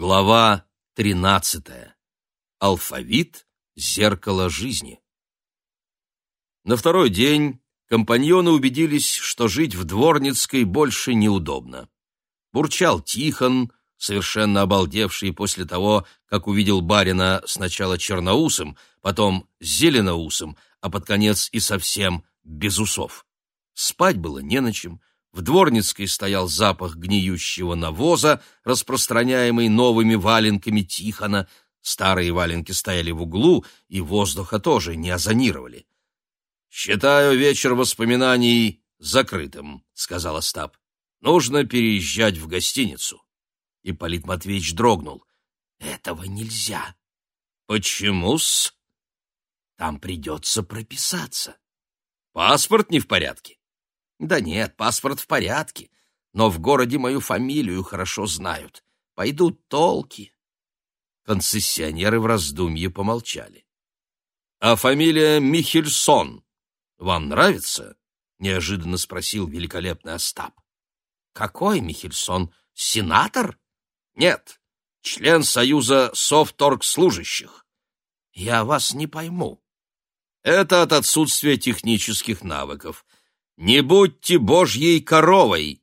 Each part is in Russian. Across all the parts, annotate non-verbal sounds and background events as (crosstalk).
Глава 13. Алфавит зеркало жизни. На второй день компаньоны убедились, что жить в Дворницкой больше неудобно. Бурчал Тихон, совершенно обалдевший после того, как увидел барина сначала черноусым, потом зеленоусым, а под конец и совсем без усов. Спать было не на чем, в Дворницкой стоял запах гниющего навоза, распространяемый новыми валенками Тихона. Старые валенки стояли в углу, и воздуха тоже не озонировали. «Считаю вечер воспоминаний закрытым», — сказал Остап. «Нужно переезжать в гостиницу». И Полит Матвеевич дрогнул. «Этого нельзя». «Почему-с?» «Там придется прописаться». «Паспорт не в порядке?» Да нет, паспорт в порядке, но в городе мою фамилию хорошо знают. Пойдут толки. Концессионеры в раздумье помолчали. — А фамилия Михельсон вам нравится? — неожиданно спросил великолепный Остап. — Какой Михельсон? Сенатор? — Нет, член Союза совторгслужащих. — Я вас не пойму. — Это от отсутствия технических навыков — «Не будьте божьей коровой!»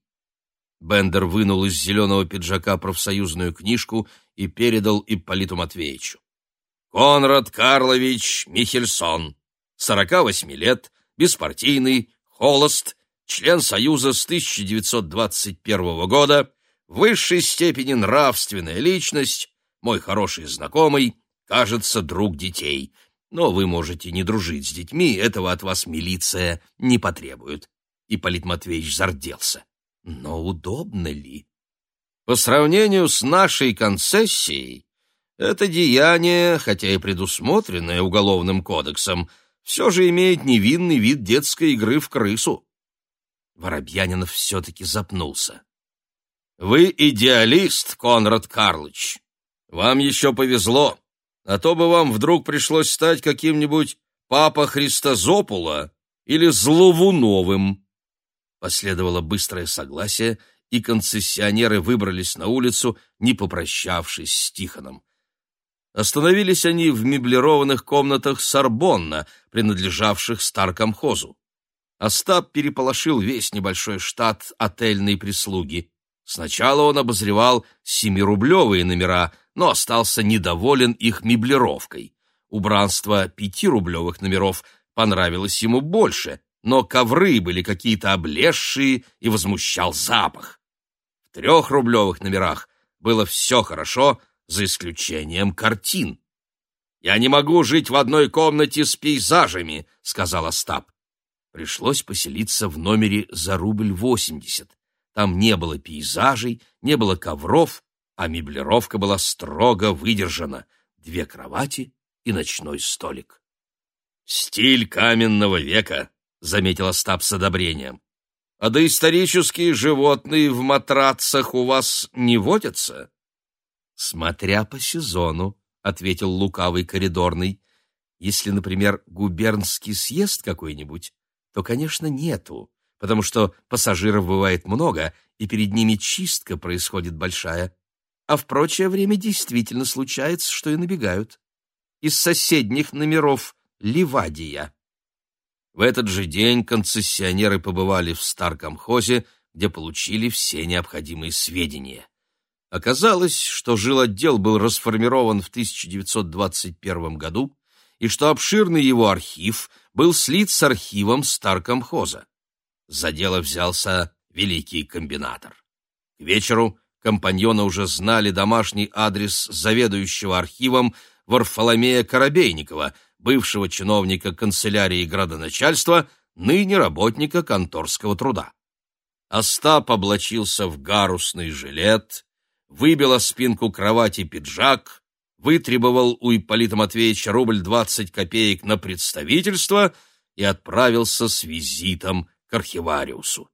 Бендер вынул из зеленого пиджака профсоюзную книжку и передал Ипполиту Матвеевичу. «Конрад Карлович Михельсон, 48 лет, беспартийный, холост, член Союза с 1921 года, в высшей степени нравственная личность, мой хороший знакомый, кажется, друг детей. Но вы можете не дружить с детьми, этого от вас милиция не потребует. Ипполит Матвеевич зарделся. Но удобно ли? По сравнению с нашей концессией, это деяние, хотя и предусмотренное Уголовным кодексом, все же имеет невинный вид детской игры в крысу. Воробьянинов все-таки запнулся. «Вы идеалист, Конрад Карлыч. Вам еще повезло а то бы вам вдруг пришлось стать каким-нибудь папа Христозопула или Зловуновым. Последовало быстрое согласие, и концессионеры выбрались на улицу, не попрощавшись с Тихоном. Остановились они в меблированных комнатах Сорбонна, принадлежавших старкомхозу. Остап переполошил весь небольшой штат отельной прислуги. Сначала он обозревал семирублевые номера — но остался недоволен их меблировкой. Убранство пятирублевых номеров понравилось ему больше, но ковры были какие-то облезшие и возмущал запах. В трехрублевых номерах было все хорошо, за исключением картин. «Я не могу жить в одной комнате с пейзажами», — сказал Остап. Пришлось поселиться в номере за рубль восемьдесят. Там не было пейзажей, не было ковров, а меблировка была строго выдержана. Две кровати и ночной столик. «Стиль каменного века», — заметил Остап с одобрением. «А доисторические животные в матрацах у вас не водятся?» «Смотря по сезону», — ответил лукавый коридорный. «Если, например, губернский съезд какой-нибудь, то, конечно, нету, потому что пассажиров бывает много, и перед ними чистка происходит большая а в прочее время действительно случается, что и набегают. Из соседних номеров Ливадия. В этот же день концессионеры побывали в Старкомхозе, где получили все необходимые сведения. Оказалось, что жилотдел был расформирован в 1921 году и что обширный его архив был слит с архивом Старкомхоза. За дело взялся великий комбинатор. К вечеру Компаньоны уже знали домашний адрес заведующего архивом Варфоломея Коробейникова, бывшего чиновника канцелярии градоначальства, ныне работника конторского труда. Остап облачился в гарусный жилет, выбил о спинку кровати пиджак, вытребовал у Ипполита Матвеевича рубль двадцать копеек на представительство и отправился с визитом к архивариусу.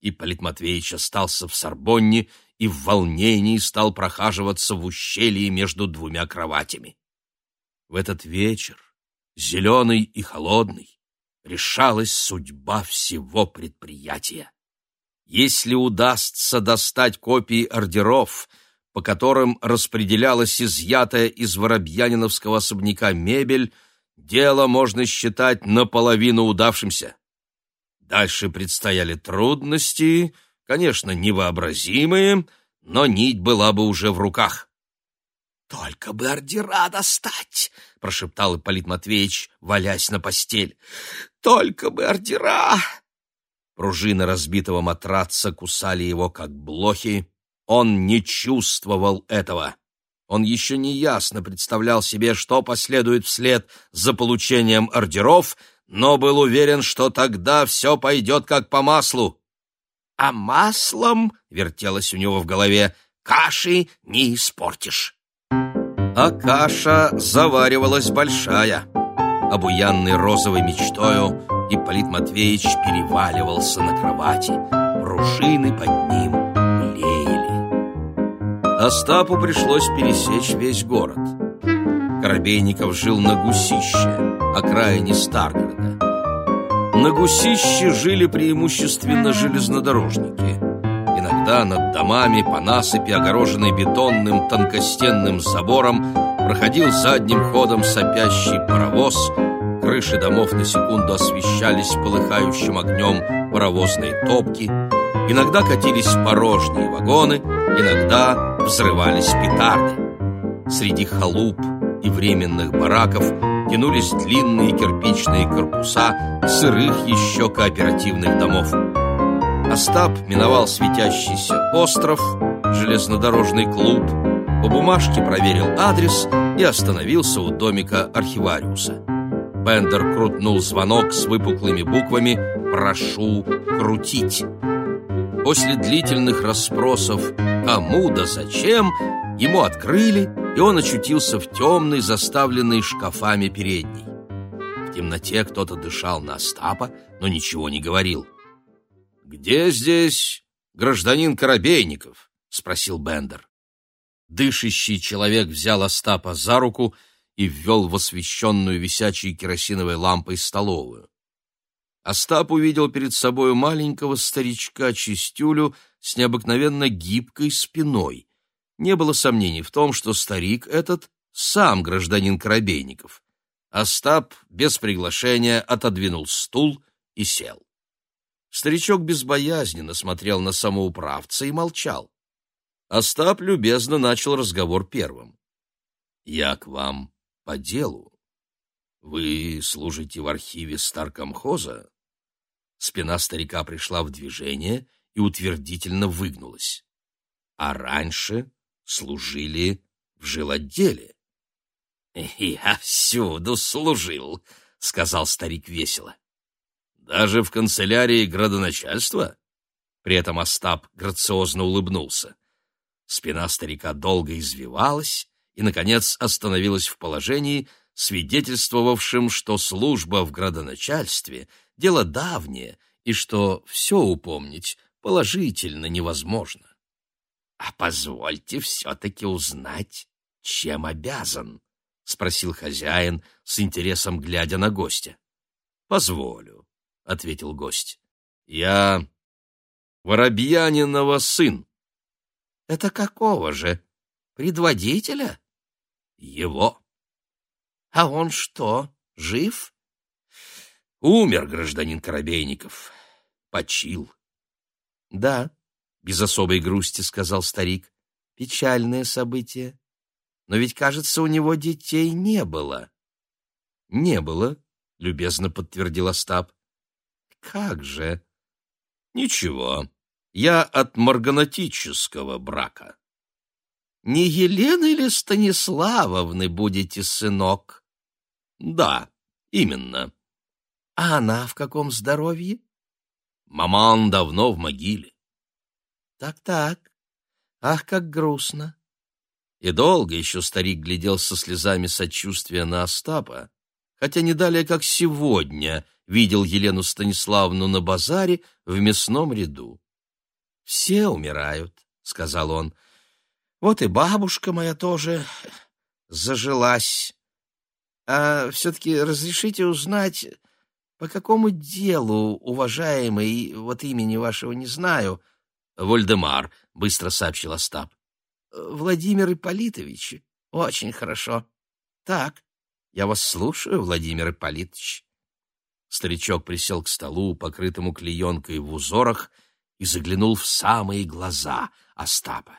Ипполит Матвеевич остался в Сорбонне и в волнении стал прохаживаться в ущелье между двумя кроватями. В этот вечер, зеленый и холодный, решалась судьба всего предприятия. Если удастся достать копии ордеров, по которым распределялась изъятая из воробьяниновского особняка мебель, дело можно считать наполовину удавшимся. Дальше предстояли трудности, конечно, невообразимые, но нить была бы уже в руках. «Только бы ордера достать!» — прошептал Ипполит Матвеевич, валясь на постель. «Только бы ордера!» Пружины разбитого матраца кусали его, как блохи. Он не чувствовал этого. Он еще не ясно представлял себе, что последует вслед за получением ордеров, но был уверен, что тогда все пойдет как по маслу. «А маслом, — вертелось у него в голове, — каши не испортишь». А каша заваривалась большая. Обуянный розовой мечтою, Ипполит Матвеевич переваливался на кровати. Пружины под ним блеяли. Остапу пришлось пересечь весь город. Коробейников жил на Гусище, окраине Старгорода. На Гусище жили преимущественно железнодорожники – Иногда над домами по насыпи, огороженной бетонным тонкостенным забором, проходил задним ходом сопящий паровоз. Крыши домов на секунду освещались полыхающим огнем паровозной топки. Иногда катились порожние вагоны, иногда взрывались петарды. Среди халуп и временных бараков тянулись длинные кирпичные корпуса сырых еще кооперативных домов. Остап миновал светящийся остров, железнодорожный клуб, по бумажке проверил адрес и остановился у домика архивариуса. Бендер крутнул звонок с выпуклыми буквами «Прошу крутить». После длительных расспросов «Кому да зачем?» ему открыли, и он очутился в темной, заставленной шкафами передней. В темноте кто-то дышал на Остапа, но ничего не говорил. «Где здесь гражданин Коробейников?» — спросил Бендер. Дышащий человек взял Остапа за руку и ввел в освещенную висячей керосиновой лампой столовую. Остап увидел перед собой маленького старичка-чистюлю с необыкновенно гибкой спиной. Не было сомнений в том, что старик этот сам гражданин Коробейников. Остап без приглашения отодвинул стул и сел. Старичок безбоязненно смотрел на самоуправца и молчал. Остап любезно начал разговор первым. «Я к вам по делу. Вы служите в архиве старкомхоза?» Спина старика пришла в движение и утвердительно выгнулась. «А раньше служили в жилотделе». (laughs) «Я всюду служил», — сказал старик весело. Даже в канцелярии градоначальства? При этом Остап грациозно улыбнулся. Спина старика долго извивалась и, наконец, остановилась в положении, свидетельствовавшем, что служба в градоначальстве — дело давнее и что все упомнить положительно невозможно. — А позвольте все-таки узнать, чем обязан, — спросил хозяин, с интересом глядя на гостя. — Позволю ответил гость. Я Воробьянинова сын. Это какого же? Предводителя? Его. А он что, жив? Умер гражданин Коробейников. Почил. Да, без особой грусти сказал старик. Печальное событие. Но ведь, кажется, у него детей не было. Не было, любезно подтвердил Остап. Как же? Ничего, я от марганатического брака. Не Елены или Станиславовны будете, сынок? Да, именно. А она в каком здоровье? Маман давно в могиле. Так-так. Ах, как грустно. И долго еще старик глядел со слезами сочувствия на Остапа, хотя не далее, как сегодня — видел Елену Станиславну на базаре в мясном ряду. «Все умирают», — сказал он. «Вот и бабушка моя тоже зажилась. А все-таки разрешите узнать, по какому делу, уважаемый, вот имени вашего не знаю?» «Вольдемар», — быстро сообщил Остап. Владимир Ипполитович. Очень хорошо. Так, я вас слушаю, Владимир Ипполитович. Старичок присел к столу, покрытому клеенкой в узорах, и заглянул в самые глаза Остапа.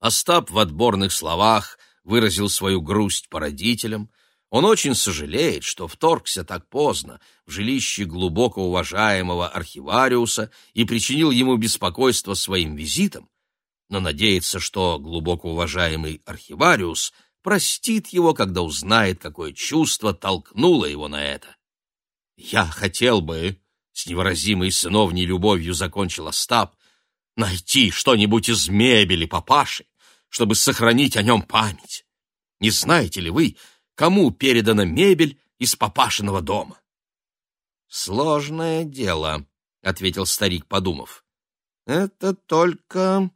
Остап в отборных словах выразил свою грусть по родителям. Он очень сожалеет, что вторгся так поздно в жилище глубоко уважаемого архивариуса и причинил ему беспокойство своим визитом, но надеется, что глубоко уважаемый архивариус простит его, когда узнает, какое чувство толкнуло его на это. «Я хотел бы», — с невыразимой сыновней любовью закончил Остап, «найти что-нибудь из мебели папаши, чтобы сохранить о нем память. Не знаете ли вы, кому передана мебель из папашиного дома?» «Сложное дело», — ответил старик, подумав. «Это только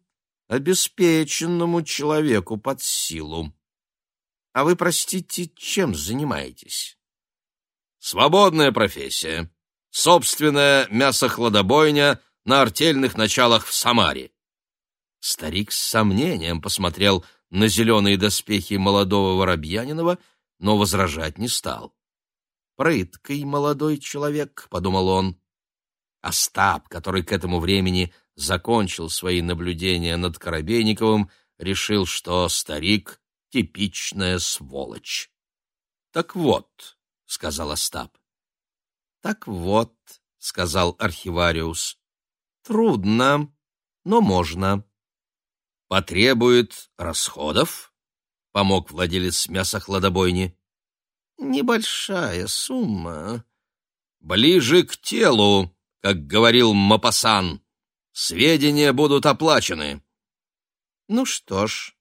обеспеченному человеку под силу. А вы, простите, чем занимаетесь? Свободная профессия. Собственная мясохладобойня на артельных началах в Самаре. Старик с сомнением посмотрел на зеленые доспехи молодого Воробьянинова, но возражать не стал. «Прыткий молодой человек», — подумал он. Остап, который к этому времени закончил свои наблюдения над Коробейниковым, решил, что старик — типичная сволочь. — Так вот, — сказал Остап. — Так вот, — сказал архивариус, — трудно, но можно. — Потребует расходов? — помог владелец мясохладобойни. — Небольшая сумма. — Ближе к телу, как говорил Мапасан. Сведения будут оплачены. Ну что ж,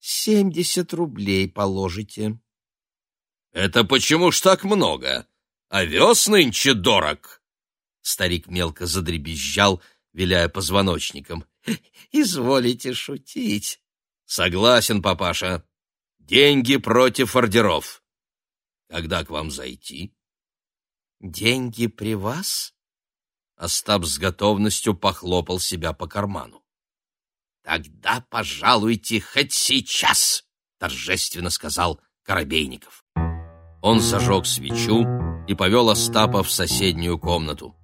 семьдесят рублей положите. Это почему ж так много? Овес нынче дорог. Старик мелко задребезжал, виляя позвоночником. Изволите шутить. Согласен, папаша. Деньги против ордеров. Когда к вам зайти? Деньги при вас? Остап с готовностью похлопал себя по карману. «Тогда пожалуйте хоть сейчас!» — торжественно сказал Коробейников. Он зажег свечу и повел Остапа в соседнюю комнату.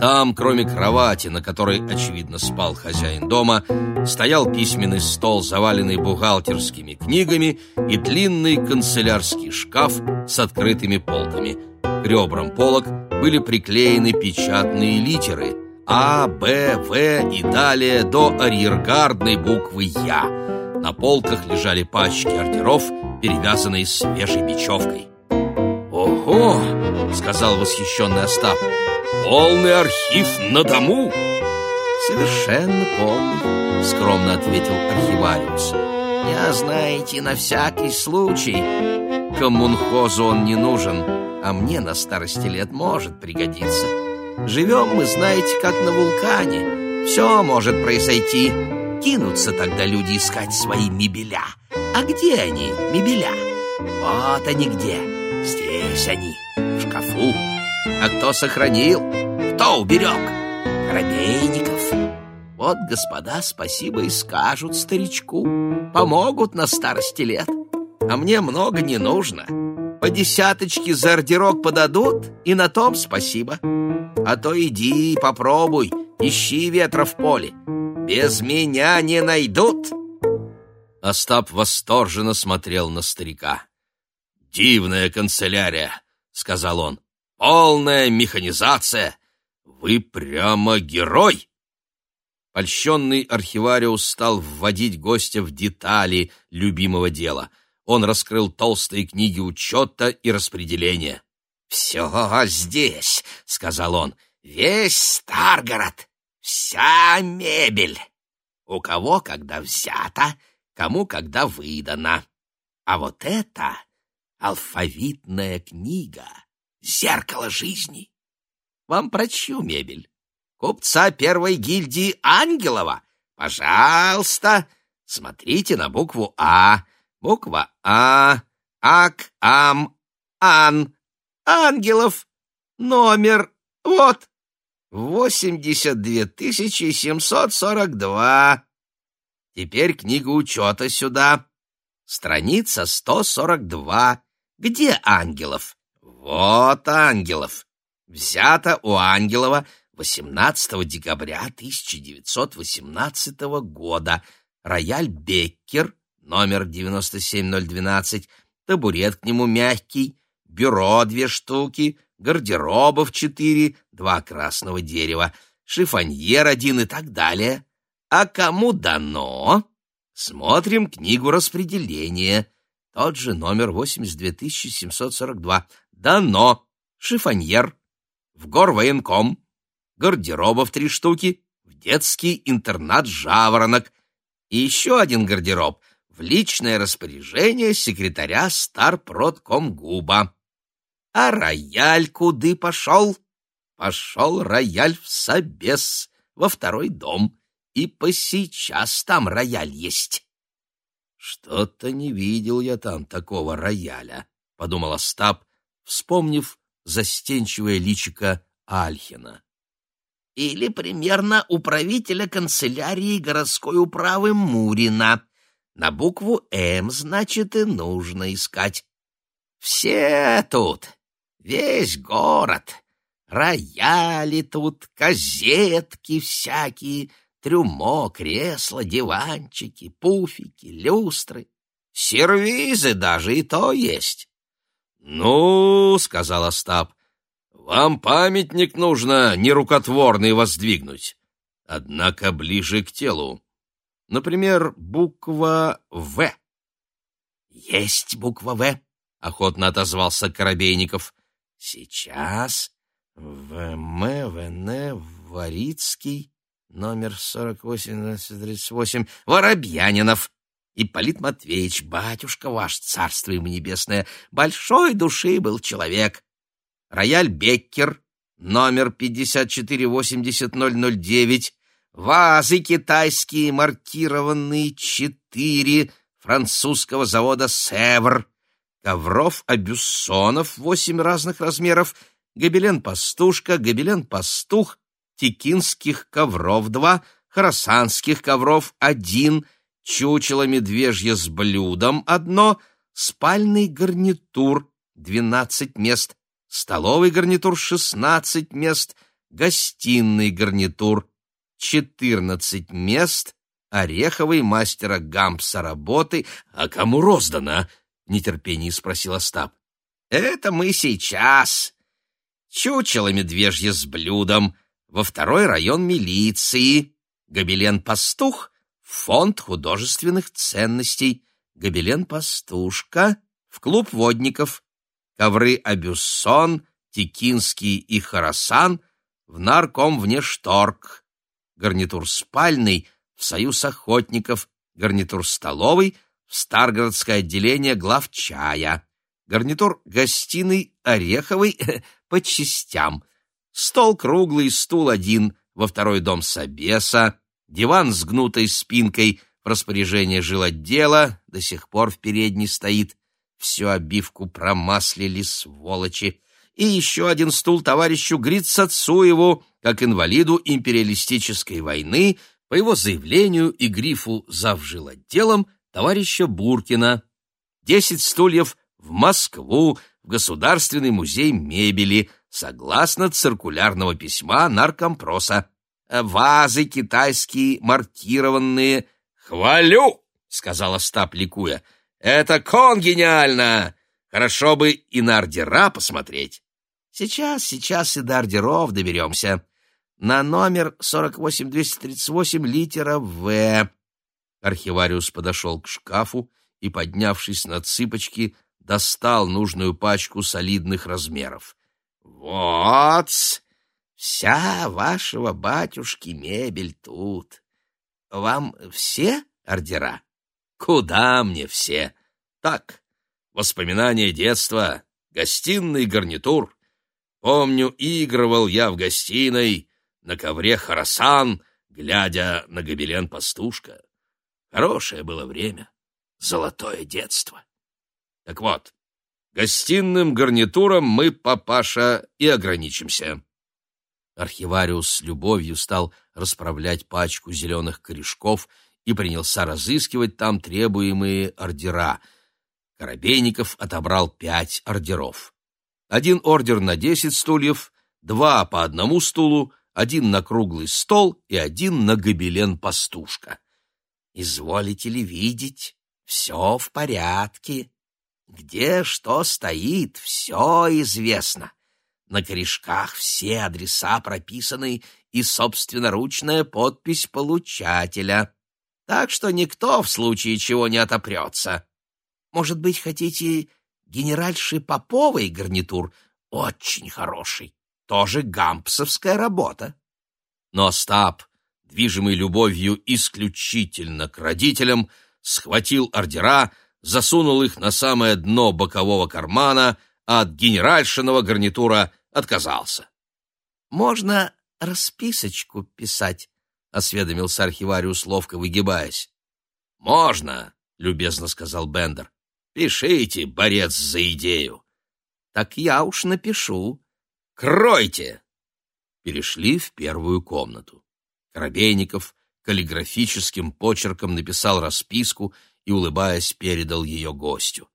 Там, кроме кровати, на которой, очевидно, спал хозяин дома, стоял письменный стол, заваленный бухгалтерскими книгами, и длинный канцелярский шкаф с открытыми полками. К ребрам полок были приклеены печатные литеры А, Б, В и далее до арьергардной буквы Я. На полках лежали пачки ордеров, перевязанные свежей бечевкой. «Ого!» — сказал восхищенный Остап. «Полный архив на дому!» «Совершенно полный», — скромно ответил архивариус. «Я, знаете, на всякий случай. Коммунхозу он не нужен, а мне на старости лет может пригодиться. Живем мы, знаете, как на вулкане. Все может произойти. Кинутся тогда люди искать свои мебеля. А где они, мебеля? Вот они где. Здесь они. А кто сохранил? Кто уберег? Коробейников. Вот, господа, спасибо и скажут старичку. Помогут на старости лет. А мне много не нужно. По десяточке за ордерок подадут, и на том спасибо. А то иди, попробуй, ищи ветра в поле. Без меня не найдут. Остап восторженно смотрел на старика. «Дивная канцелярия», — сказал он. «Полная механизация. Вы прямо герой!» Польщенный архивариус стал вводить гостя в детали любимого дела — он раскрыл толстые книги учета и распределения. «Все здесь», — сказал он, — «весь Старгород, вся мебель. У кого когда взято, кому когда выдано. А вот это алфавитная книга, зеркало жизни. Вам прочу мебель. Купца первой гильдии Ангелова. Пожалуйста, смотрите на букву «А». Буква А, Ак, Ам, Ан, Ангелов, номер, вот, восемьдесят две тысячи семьсот сорок два. Теперь книга учета сюда. Страница 142. Где Ангелов? Вот Ангелов. Взято у Ангелова 18 декабря 1918 года. Рояль Беккер, номер 97012, табурет к нему мягкий, бюро две штуки, гардеробов четыре, два красного дерева, шифоньер один и так далее. А кому дано? Смотрим книгу распределения. Тот же номер 82742. Дано. Шифоньер. В горвоенком. Гардеробов три штуки. В детский интернат «Жаворонок». И еще один гардероб в личное распоряжение секретаря Старпродкомгуба. А рояль куды пошел? Пошел рояль в Собес, во второй дом, и посейчас там рояль есть. Что-то не видел я там такого рояля, — подумал Остап, вспомнив застенчивое личико Альхина. Или примерно управителя канцелярии городской управы Мурина. На букву «М», значит, и нужно искать. Все тут Весь город. Рояли тут, газетки всякие, трюмо, кресла, диванчики, пуфики, люстры. Сервизы даже и то есть. — Ну, — сказал Остап, — вам памятник нужно нерукотворный воздвигнуть, однако ближе к телу. Например, буква «В». — Есть буква «В», — охотно отозвался Коробейников. Сейчас ВМ, ВН, Варицкий, номер 4838, Воробьянинов. Ипполит Матвеевич, батюшка ваш, царство ему небесное, большой души был человек. Рояль Беккер, номер 5480009, вазы китайские маркированные четыре французского завода «Севр», ковров абюссонов восемь разных размеров, гобелен-пастушка, гобелен-пастух, текинских ковров два, хоросанских ковров один, чучело медвежье с блюдом одно, спальный гарнитур двенадцать мест, столовый гарнитур шестнадцать мест, гостиный гарнитур четырнадцать мест, ореховый мастера Гампса работы, а кому роздано? — в нетерпении спросил Остап. «Это мы сейчас. Чучело медвежье с блюдом. Во второй район милиции. Гобелен-пастух — фонд художественных ценностей. Гобелен-пастушка — в клуб водников. Ковры Абюссон, Текинский и Харасан — в нарком внешторг. Гарнитур спальный — в союз охотников. Гарнитур столовый — в Старгородское отделение главчая, гарнитур гостиной ореховый (laughs) по частям, стол круглый, стул один во второй дом Собеса, диван с гнутой спинкой в распоряжение жилотдела, до сих пор в передней стоит, всю обивку промаслили, сволочи, и еще один стул товарищу Грицацуеву, как инвалиду империалистической войны, по его заявлению и грифу завжилотделом товарища Буркина, десять стульев в Москву, в Государственный музей мебели, согласно циркулярного письма наркомпроса. Вазы китайские, маркированные. «Хвалю!» — сказал Остап, ликуя. «Это кон гениально! Хорошо бы и на ордера посмотреть». «Сейчас, сейчас и до ордеров доберемся. На номер 48238 литера «В». Архивариус подошел к шкафу и, поднявшись на цыпочки, достал нужную пачку солидных размеров. вот вся вашего батюшки мебель тут. Вам все ордера? Куда мне все? Так, воспоминания детства, гостиный гарнитур. Помню, игрывал я в гостиной на ковре Харасан, глядя на гобелен пастушка. Хорошее было время, золотое детство. Так вот, гостиным гарнитуром мы, папаша, и ограничимся. Архивариус с любовью стал расправлять пачку зеленых корешков и принялся разыскивать там требуемые ордера. Коробейников отобрал пять ордеров. Один ордер на десять стульев, два по одному стулу, один на круглый стол и один на гобелен пастушка. «Изволите ли видеть? Все в порядке. Где что стоит, все известно. На корешках все адреса прописаны и собственноручная подпись получателя. Так что никто в случае чего не отопрется. Может быть, хотите генеральши Поповой гарнитур? Очень хороший. Тоже гампсовская работа. Но Остап, движимый любовью исключительно к родителям, схватил ордера, засунул их на самое дно бокового кармана, а от генеральшиного гарнитура отказался. «Можно расписочку писать?» — осведомился архивариус, ловко выгибаясь. «Можно», — любезно сказал Бендер. «Пишите, борец за идею». «Так я уж напишу». «Кройте!» Перешли в первую комнату. Коробейников каллиграфическим почерком написал расписку и, улыбаясь, передал ее гостю.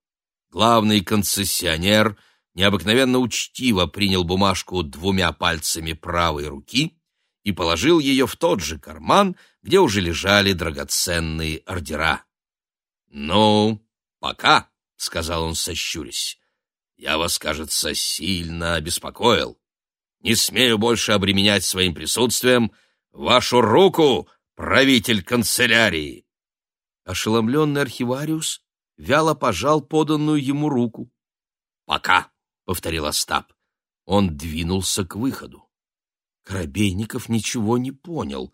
Главный концессионер необыкновенно учтиво принял бумажку двумя пальцами правой руки и положил ее в тот же карман, где уже лежали драгоценные ордера. «Ну, пока», — сказал он, сощурясь. «Я вас, кажется, сильно обеспокоил. Не смею больше обременять своим присутствием вашу руку, правитель канцелярии!» Ошеломленный архивариус вяло пожал поданную ему руку. «Пока!» — повторил Остап. Он двинулся к выходу. Коробейников ничего не понял.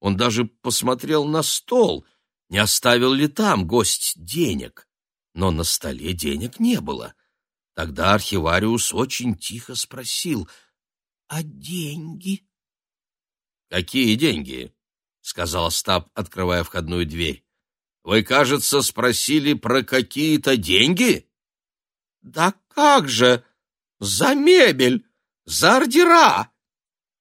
Он даже посмотрел на стол, не оставил ли там гость денег. Но на столе денег не было. Тогда архивариус очень тихо спросил, «А деньги?» «Какие деньги?» — сказал Остап, открывая входную дверь. «Вы, кажется, спросили про какие-то деньги?» «Да как же! За мебель! За ордера!»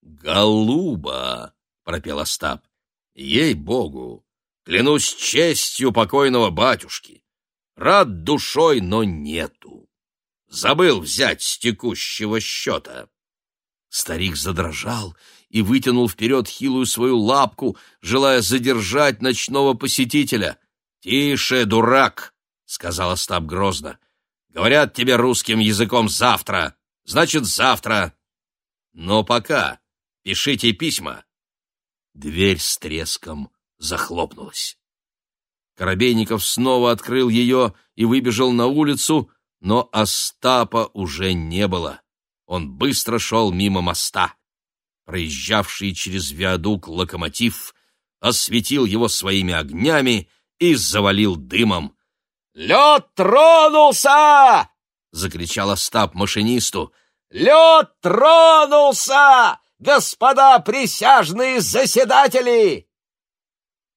«Голуба!» — пропел Остап. «Ей-богу! Клянусь честью покойного батюшки! Рад душой, но нету! Забыл взять с текущего счета!» Старик задрожал и вытянул вперед хилую свою лапку, желая задержать ночного посетителя. «Тише, дурак!» — сказал Остап грозно. «Говорят тебе русским языком завтра, значит, завтра. Но пока пишите письма». Дверь с треском захлопнулась. Коробейников снова открыл ее и выбежал на улицу, но Остапа уже не было. Он быстро шел мимо моста. Проезжавший через виадук локомотив осветил его своими огнями и завалил дымом. «Лед тронулся!» — закричал Остап машинисту. «Лед тронулся, господа присяжные заседатели!»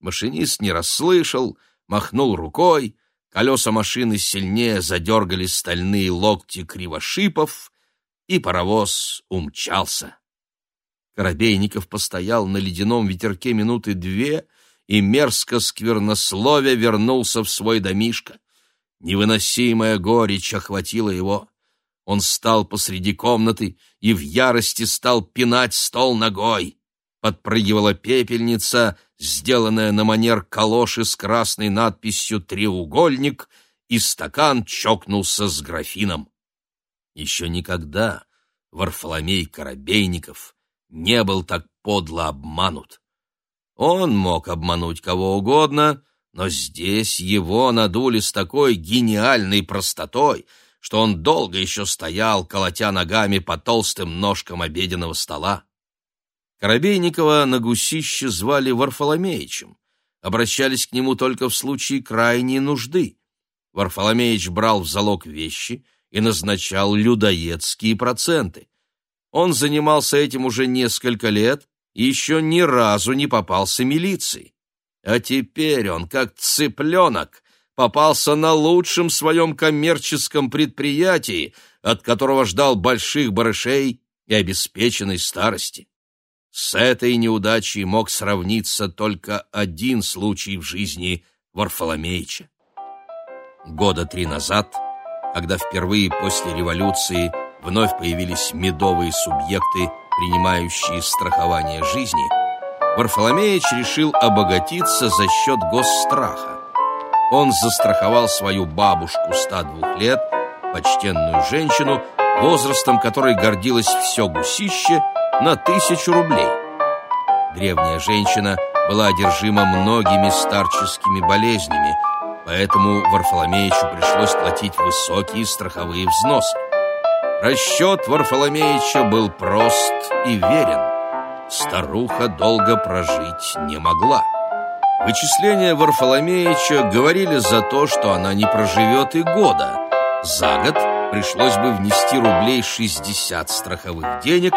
Машинист не расслышал, махнул рукой, колеса машины сильнее задергали стальные локти кривошипов, и паровоз умчался. Коробейников постоял на ледяном ветерке минуты две и мерзко сквернословя вернулся в свой домишко. Невыносимая горечь охватила его. Он стал посреди комнаты и в ярости стал пинать стол ногой. Подпрыгивала пепельница, сделанная на манер калоши с красной надписью «Треугольник», и стакан чокнулся с графином. Еще никогда Варфоломей Коробейников не был так подло обманут. Он мог обмануть кого угодно, но здесь его надули с такой гениальной простотой, что он долго еще стоял, колотя ногами по толстым ножкам обеденного стола. Коробейникова на гусище звали Варфоломеичем, обращались к нему только в случае крайней нужды. Варфоломеич брал в залог вещи — и назначал людоедские проценты. Он занимался этим уже несколько лет еще ни разу не попался милиции. А теперь он, как цыпленок, попался на лучшем своем коммерческом предприятии, от которого ждал больших барышей и обеспеченной старости. С этой неудачей мог сравниться только один случай в жизни Варфоломеича. Года три назад, когда впервые после революции вновь появились медовые субъекты, принимающие страхование жизни, Варфоломеич решил обогатиться за счет госстраха. Он застраховал свою бабушку 102 лет, почтенную женщину, возрастом которой гордилось все гусище, на тысячу рублей. Древняя женщина была одержима многими старческими болезнями, поэтому Варфоломеичу пришлось платить высокие страховые взносы. Расчет Варфоломеича был прост и верен. Старуха долго прожить не могла. Вычисления Варфоломеича говорили за то, что она не проживет и года. За год пришлось бы внести рублей 60 страховых денег,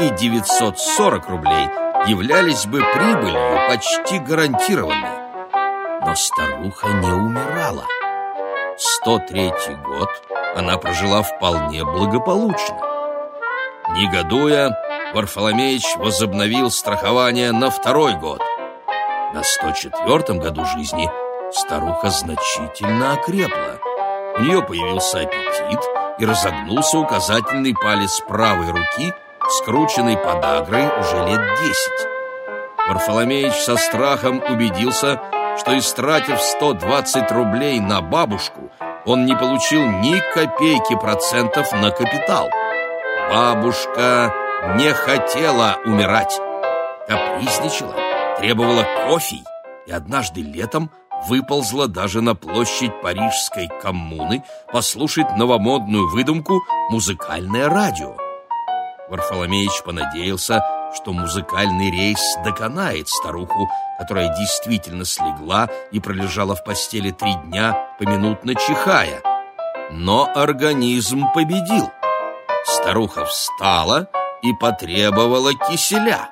и 940 рублей являлись бы прибылью почти гарантированной. Но старуха не умирала. 103 год она прожила вполне благополучно. Негодуя, Варфоломеич возобновил страхование на второй год. На 104 году жизни старуха значительно окрепла. У нее появился аппетит и разогнулся указательный палец правой руки, скрученный подагрой уже лет десять. Варфоломеич со страхом убедился, что, истратив 120 рублей на бабушку, он не получил ни копейки процентов на капитал. Бабушка не хотела умирать, капризничала, требовала кофе и однажды летом выползла даже на площадь Парижской коммуны послушать новомодную выдумку «Музыкальное радио». Варфоломеич понадеялся, что музыкальный рейс доконает старуху, которая действительно слегла и пролежала в постели три дня, поминутно чихая. Но организм победил. Старуха встала и потребовала киселя.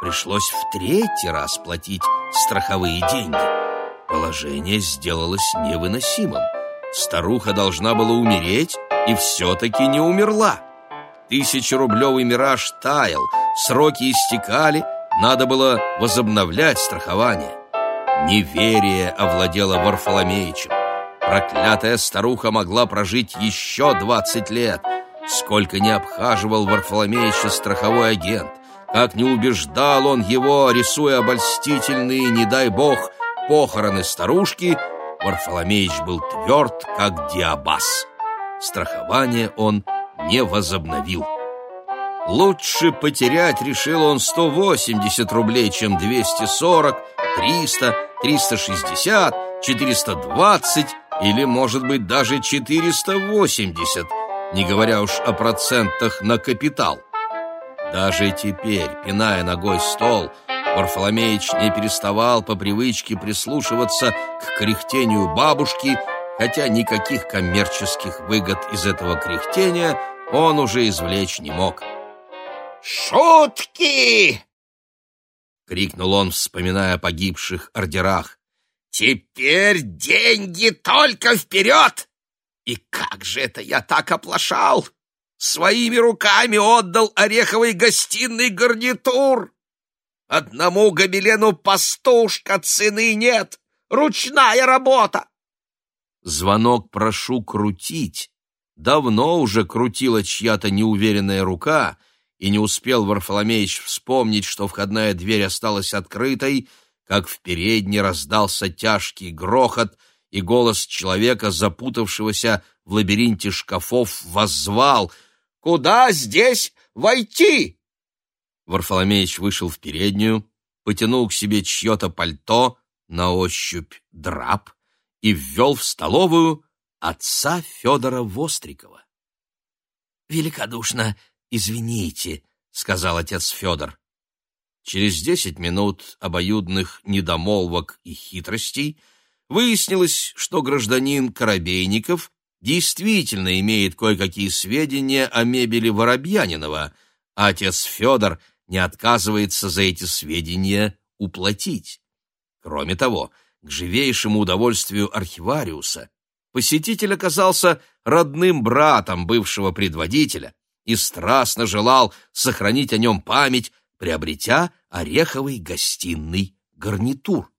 Пришлось в третий раз платить страховые деньги. Положение сделалось невыносимым. Старуха должна была умереть и все-таки не умерла. Тысячерублевый мираж таял, сроки истекали, надо было возобновлять страхование. Неверие овладело Варфоломеичем. Проклятая старуха могла прожить еще двадцать лет. Сколько не обхаживал Варфоломеича страховой агент, как не убеждал он его, рисуя обольстительные, не дай бог, похороны старушки, Варфоломеич был тверд, как диабас. Страхование он не возобновил. Лучше потерять, решил он, 180 рублей, чем 240, 300, 360, 420 или, может быть, даже 480, не говоря уж о процентах на капитал. Даже теперь, пиная ногой стол, Варфоломеич не переставал по привычке прислушиваться к кряхтению бабушки, хотя никаких коммерческих выгод из этого кряхтения он уже извлечь не мог. «Шутки!» — крикнул он, вспоминая о погибших ордерах. «Теперь деньги только вперед! И как же это я так оплошал! Своими руками отдал ореховой гостиной гарнитур! Одному гобелену пастушка цены нет! Ручная работа!» Звонок «прошу крутить» давно уже крутила чья-то неуверенная рука, и не успел Варфоломеич вспомнить, что входная дверь осталась открытой, как в передней раздался тяжкий грохот, и голос человека, запутавшегося в лабиринте шкафов, воззвал «Куда здесь войти?» Варфоломеич вышел в переднюю, потянул к себе чье-то пальто, на ощупь драп, и ввел в столовую отца Федора Вострикова. «Великодушно извините», — сказал отец Федор. Через десять минут обоюдных недомолвок и хитростей выяснилось, что гражданин Коробейников действительно имеет кое-какие сведения о мебели Воробьянинова, а отец Федор не отказывается за эти сведения уплатить. Кроме того, к живейшему удовольствию архивариуса посетитель оказался родным братом бывшего предводителя и страстно желал сохранить о нем память, приобретя ореховый гостиный гарнитур.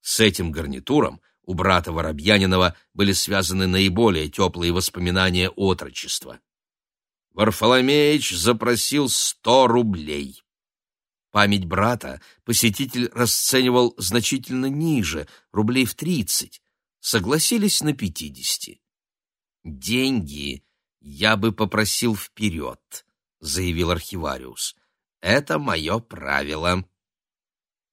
С этим гарнитуром у брата Воробьянинова были связаны наиболее теплые воспоминания отрочества. Варфоломеич запросил сто рублей. Память брата посетитель расценивал значительно ниже, рублей в тридцать. Согласились на пятидесяти. «Деньги я бы попросил вперед», — заявил архивариус. «Это мое правило».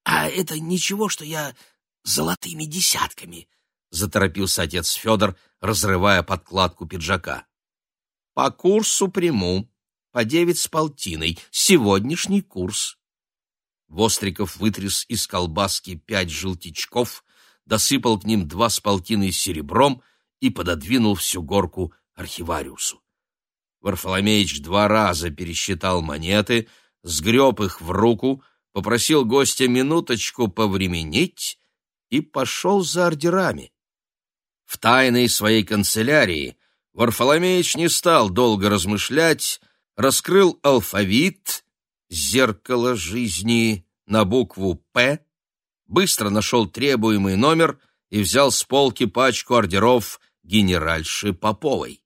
«А это ничего, что я золотыми десятками», — заторопился отец Федор, разрывая подкладку пиджака. «По курсу приму, по девять с полтиной, сегодняшний курс». Востриков вытряс из колбаски пять желтичков, досыпал к ним два с полтиной серебром и пододвинул всю горку архивариусу. Варфоломеич два раза пересчитал монеты, сгреб их в руку, попросил гостя минуточку повременить и пошел за ордерами. В тайной своей канцелярии Варфоломеич не стал долго размышлять, раскрыл алфавит «Зеркало жизни» на букву «П», быстро нашел требуемый номер и взял с полки пачку ордеров генеральши Поповой.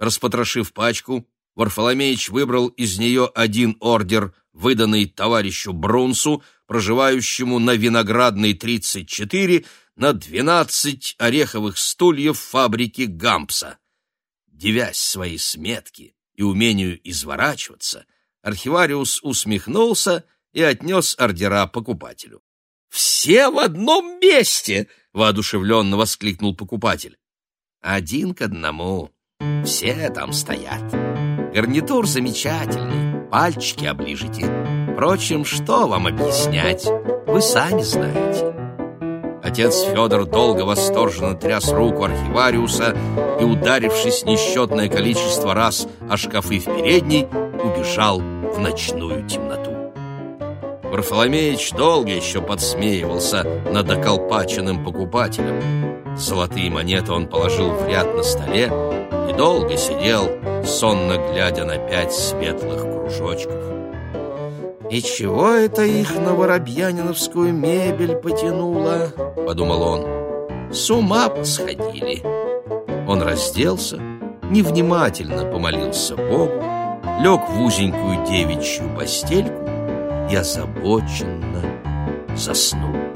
Распотрошив пачку, Варфоломеич выбрал из нее один ордер, выданный товарищу Брунсу, проживающему на Виноградной 34, на 12 ореховых стульев фабрики Гампса. Девясь своей сметки и умению изворачиваться, архивариус усмехнулся и отнес ордера покупателю. «Все в одном месте!» — воодушевленно воскликнул покупатель. «Один к одному. Все там стоят. Гарнитур замечательный, пальчики оближите. Впрочем, что вам объяснять? Вы сами знаете». Отец Федор долго восторженно тряс руку архивариуса и, ударившись несчетное количество раз о шкафы в передней, убежал в ночную темноту. Варфоломеич долго еще подсмеивался над околпаченным покупателем. Золотые монеты он положил в ряд на столе и долго сидел, сонно глядя на пять светлых кружочков. «И чего это их на воробьяниновскую мебель потянуло?» — подумал он. «С ума сходили!» Он разделся, невнимательно помолился Богу, лег в узенькую девичью постельку и озабоченно заснул.